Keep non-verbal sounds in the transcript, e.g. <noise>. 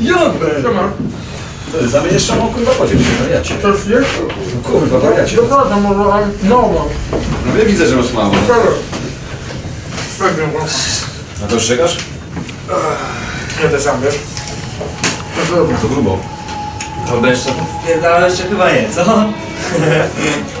Jobel! Siema. Zamieniesz szamą, kurwa, podziel się, no ja cię. Coś jest? Kurwa, wariacie. Przepraszam, może ale no mam. No ja widzę, że masz mało. Teraz. Pewnie mam. A to szczekasz? Jedę sam, wiesz? To zrobię. To grubo. To będziesz to wpierdalał jeszcze chyba nie, co? <laughs>